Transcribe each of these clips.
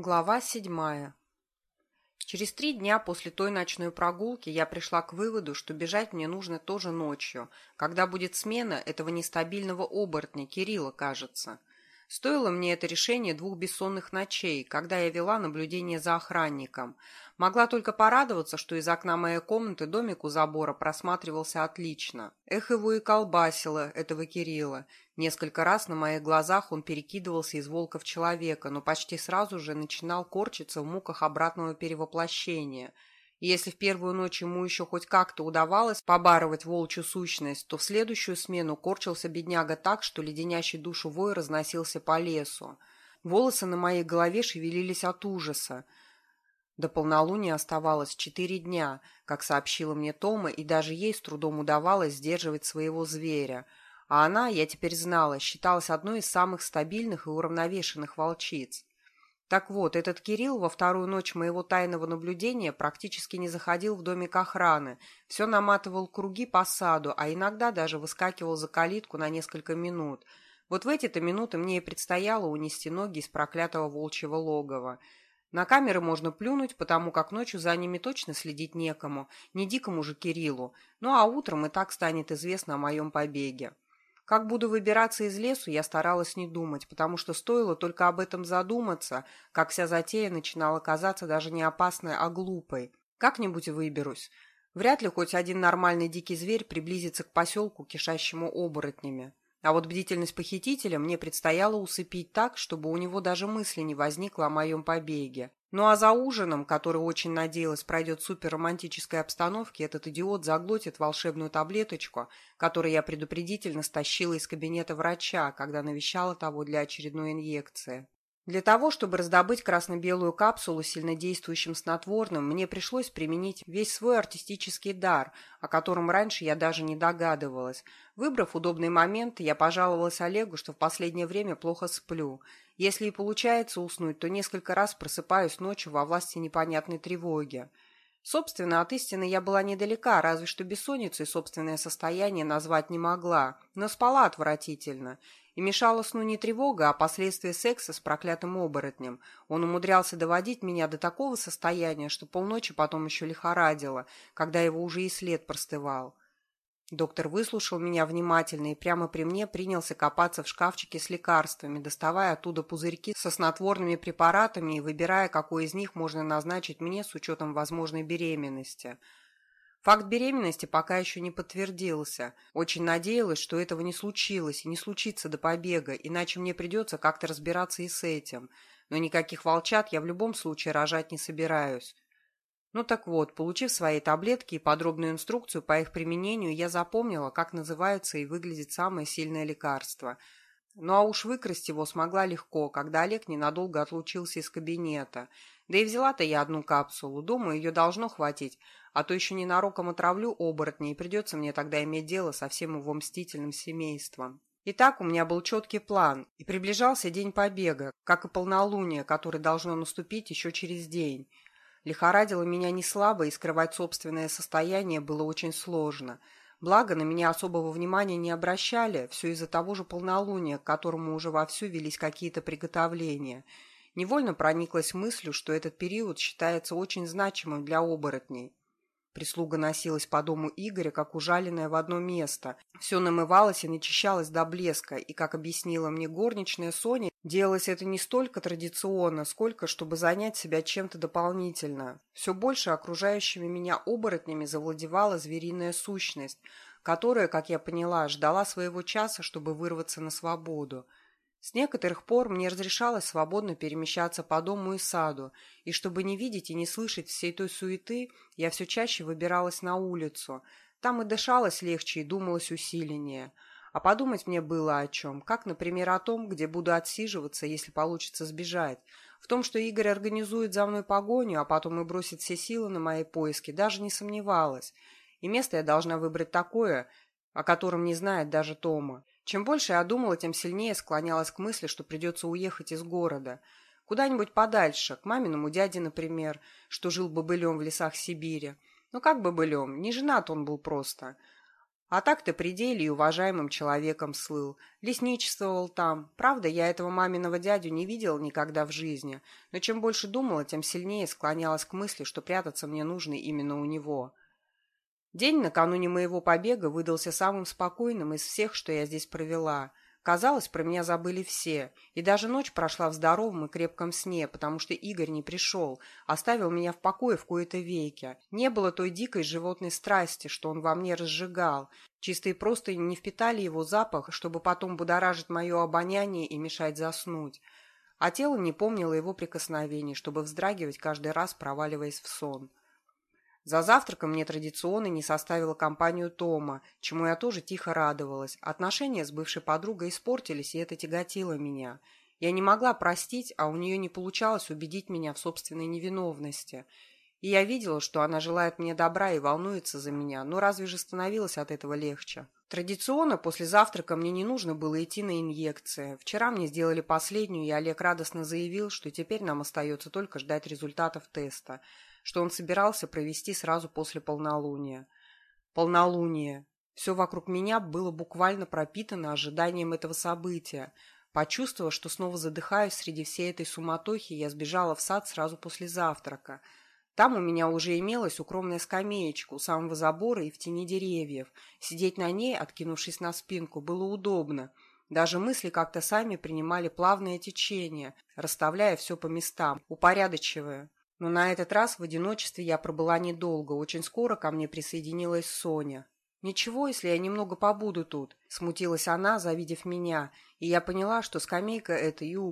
Глава седьмая. Через три дня после той ночной прогулки я пришла к выводу, что бежать мне нужно тоже ночью, когда будет смена этого нестабильного оборотня, Кирилла, кажется. Стоило мне это решение двух бессонных ночей, когда я вела наблюдение за охранником. Могла только порадоваться, что из окна моей комнаты домик у забора просматривался отлично. Эх, его и колбасило, этого Кирилла. Несколько раз на моих глазах он перекидывался из волка в человека, но почти сразу же начинал корчиться в муках обратного перевоплощения – если в первую ночь ему еще хоть как-то удавалось побарывать волчью сущность, то в следующую смену корчился бедняга так, что леденящий душу вой разносился по лесу. Волосы на моей голове шевелились от ужаса. До полнолуния оставалось четыре дня, как сообщила мне Тома, и даже ей с трудом удавалось сдерживать своего зверя. А она, я теперь знала, считалась одной из самых стабильных и уравновешенных волчиц. Так вот, этот Кирилл во вторую ночь моего тайного наблюдения практически не заходил в домик охраны, все наматывал круги по саду, а иногда даже выскакивал за калитку на несколько минут. Вот в эти-то минуты мне и предстояло унести ноги из проклятого волчьего логова. На камеры можно плюнуть, потому как ночью за ними точно следить некому, не дикому же Кириллу, ну а утром и так станет известно о моем побеге. Как буду выбираться из лесу, я старалась не думать, потому что стоило только об этом задуматься, как вся затея начинала казаться даже не опасной, а глупой. Как-нибудь выберусь. Вряд ли хоть один нормальный дикий зверь приблизится к поселку, кишащему оборотнями. А вот бдительность похитителя мне предстояло усыпить так, чтобы у него даже мысли не возникло о моем побеге. Ну а за ужином, который очень надеялась пройдет в суперромантической обстановке, этот идиот заглотит волшебную таблеточку, которую я предупредительно стащила из кабинета врача, когда навещала того для очередной инъекции. Для того, чтобы раздобыть красно-белую капсулу сильнодействующим снотворным, мне пришлось применить весь свой артистический дар, о котором раньше я даже не догадывалась. Выбрав удобный момент, я пожаловалась Олегу, что в последнее время плохо сплю. Если и получается уснуть, то несколько раз просыпаюсь ночью во власти непонятной тревоги. Собственно, от истины я была недалека, разве что бессонницей собственное состояние назвать не могла, но спала отвратительно. И мешала сну не тревога, а последствия секса с проклятым оборотнем. Он умудрялся доводить меня до такого состояния, что полночи потом еще лихорадило, когда его уже и след простывал. Доктор выслушал меня внимательно и прямо при мне принялся копаться в шкафчике с лекарствами, доставая оттуда пузырьки со снотворными препаратами и выбирая, какой из них можно назначить мне с учетом возможной беременности – Факт беременности пока еще не подтвердился. Очень надеялась, что этого не случилось и не случится до побега, иначе мне придется как-то разбираться и с этим. Но никаких волчат я в любом случае рожать не собираюсь. Ну так вот, получив свои таблетки и подробную инструкцию по их применению, я запомнила, как называется и выглядит самое сильное лекарство. Ну а уж выкрасть его смогла легко, когда Олег ненадолго отлучился из кабинета. Да и взяла-то я одну капсулу, думаю, ее должно хватить, а то еще ненароком отравлю оборотня, и придется мне тогда иметь дело со всем его мстительным семейством. Итак, у меня был четкий план, и приближался день побега, как и полнолуние, которое должно наступить еще через день. Лихорадило меня не слабо, и скрывать собственное состояние было очень сложно. Благо, на меня особого внимания не обращали, все из-за того же полнолуния, к которому уже вовсю велись какие-то приготовления. Невольно прониклась мыслью, что этот период считается очень значимым для оборотней. Прислуга носилась по дому Игоря, как ужаленная в одно место. Все намывалось и начищалось до блеска, и, как объяснила мне горничная Соня, делалось это не столько традиционно, сколько чтобы занять себя чем-то дополнительно. Все больше окружающими меня оборотнями завладевала звериная сущность, которая, как я поняла, ждала своего часа, чтобы вырваться на свободу. С некоторых пор мне разрешалось свободно перемещаться по дому и саду, и чтобы не видеть и не слышать всей той суеты, я все чаще выбиралась на улицу. Там и дышалось легче, и думалось усиленнее. А подумать мне было о чем, как, например, о том, где буду отсиживаться, если получится сбежать. В том, что Игорь организует за мной погоню, а потом и бросит все силы на мои поиски, даже не сомневалась. И место я должна выбрать такое, о котором не знает даже Тома. Чем больше я думала, тем сильнее склонялась к мысли, что придется уехать из города. Куда-нибудь подальше, к маминому дяде, например, что жил бобылем в лесах Сибири. Ну как бобылем? Не женат он был просто. А так-то при деле и уважаемым человеком слыл. Лесничествовал там. Правда, я этого маминого дядю не видел никогда в жизни. Но чем больше думала, тем сильнее склонялась к мысли, что прятаться мне нужно именно у него. День накануне моего побега выдался самым спокойным из всех, что я здесь провела. Казалось, про меня забыли все, и даже ночь прошла в здоровом и крепком сне, потому что Игорь не пришел, оставил меня в покое в кои-то веке. Не было той дикой животной страсти, что он во мне разжигал. Чисто и просто не впитали его запах, чтобы потом будоражить мое обоняние и мешать заснуть. А тело не помнило его прикосновений, чтобы вздрагивать каждый раз, проваливаясь в сон. За завтраком мне традиционно не составила компанию Тома, чему я тоже тихо радовалась. Отношения с бывшей подругой испортились, и это тяготило меня. Я не могла простить, а у нее не получалось убедить меня в собственной невиновности. И я видела, что она желает мне добра и волнуется за меня, но разве же становилось от этого легче? Традиционно после завтрака мне не нужно было идти на инъекции. Вчера мне сделали последнюю, и Олег радостно заявил, что теперь нам остается только ждать результатов теста – что он собирался провести сразу после полнолуния. Полнолуние. Все вокруг меня было буквально пропитано ожиданием этого события. Почувствовав, что снова задыхаюсь среди всей этой суматохи, я сбежала в сад сразу после завтрака. Там у меня уже имелась укромная скамеечка у самого забора и в тени деревьев. Сидеть на ней, откинувшись на спинку, было удобно. Даже мысли как-то сами принимали плавное течение, расставляя все по местам, упорядочивая. Но на этот раз в одиночестве я пробыла недолго. Очень скоро ко мне присоединилась Соня. «Ничего, если я немного побуду тут», — смутилась она, завидев меня, и я поняла, что скамейка эта и у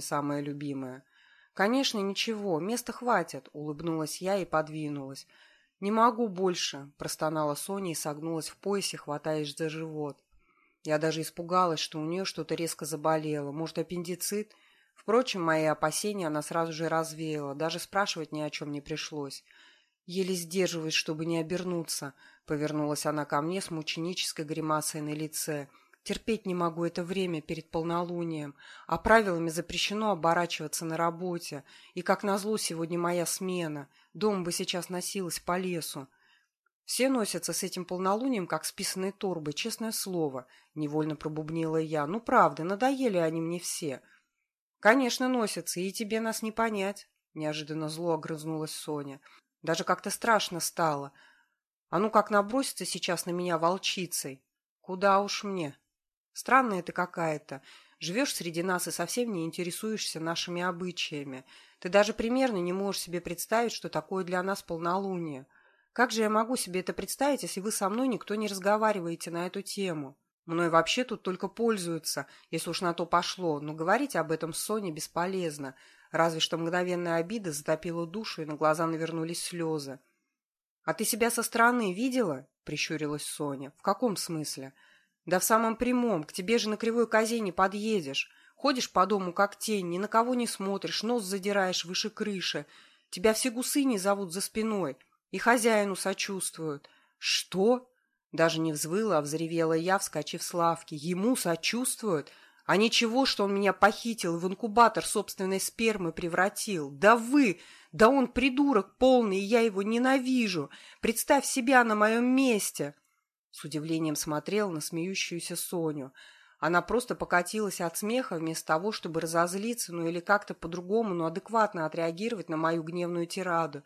самая любимая. «Конечно, ничего, места хватит», — улыбнулась я и подвинулась. «Не могу больше», — простонала Соня и согнулась в поясе, хватаясь за живот. Я даже испугалась, что у нее что-то резко заболело. Может, аппендицит? Впрочем, мои опасения она сразу же развеяла, даже спрашивать ни о чем не пришлось. Еле сдерживаясь, чтобы не обернуться, повернулась она ко мне с мученической гримасой на лице. Терпеть не могу это время перед полнолунием, а правилами запрещено оборачиваться на работе. И, как назло, сегодня моя смена. Дом бы сейчас носилась по лесу. Все носятся с этим полнолунием, как с писаной торбой, честное слово. Невольно пробубнила я. Ну, правда, надоели они мне все. «Конечно, носятся, и тебе нас не понять», — неожиданно зло огрызнулась Соня. «Даже как-то страшно стало. А ну как набросится сейчас на меня волчицей? Куда уж мне? Странная ты какая-то. Живешь среди нас и совсем не интересуешься нашими обычаями. Ты даже примерно не можешь себе представить, что такое для нас полнолуние. Как же я могу себе это представить, если вы со мной никто не разговариваете на эту тему?» Мной вообще тут только пользуются, если уж на то пошло, но говорить об этом с Соней бесполезно, разве что мгновенная обида затопила душу, и на глаза навернулись слезы. «А ты себя со стороны видела?» — прищурилась Соня. «В каком смысле?» «Да в самом прямом. К тебе же на кривой козе не подъедешь. Ходишь по дому как тень, ни на кого не смотришь, нос задираешь выше крыши. Тебя все гусыни зовут за спиной и хозяину сочувствуют». «Что?» Даже не взвыла, а взревела я, вскочив с лавки. Ему сочувствуют? А ничего, что он меня похитил и в инкубатор собственной спермы превратил. Да вы! Да он придурок полный, и я его ненавижу. Представь себя на моем месте. С удивлением смотрел на смеющуюся Соню. Она просто покатилась от смеха вместо того, чтобы разозлиться, ну или как-то по-другому, но адекватно отреагировать на мою гневную тираду.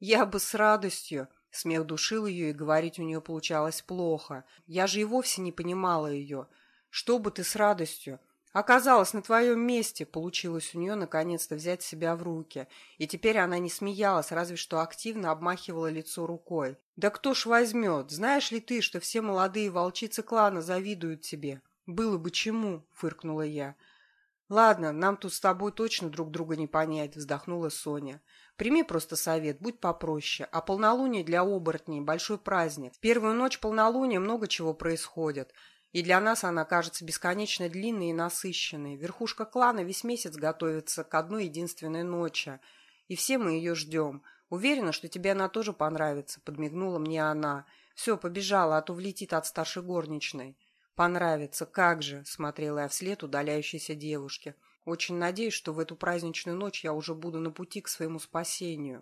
Я бы с радостью... Смех душил ее, и говорить у нее получалось плохо. Я же и вовсе не понимала ее. Что бы ты с радостью? Оказалось, на твоем месте получилось у нее наконец-то взять себя в руки. И теперь она не смеялась, разве что активно обмахивала лицо рукой. «Да кто ж возьмет? Знаешь ли ты, что все молодые волчицы клана завидуют тебе?» «Было бы чему», — фыркнула я. «Ладно, нам тут с тобой точно друг друга не понять», — вздохнула Соня. Прими просто совет, будь попроще. А полнолуние для оборотней – большой праздник. В первую ночь полнолуния много чего происходит. И для нас она кажется бесконечно длинной и насыщенной. Верхушка клана весь месяц готовится к одной единственной ночи. И все мы ее ждем. Уверена, что тебе она тоже понравится, подмигнула мне она. Все, побежала, а то влетит от старшей горничной. Понравится, как же, смотрела я вслед удаляющейся девушке. Очень надеюсь, что в эту праздничную ночь я уже буду на пути к своему спасению.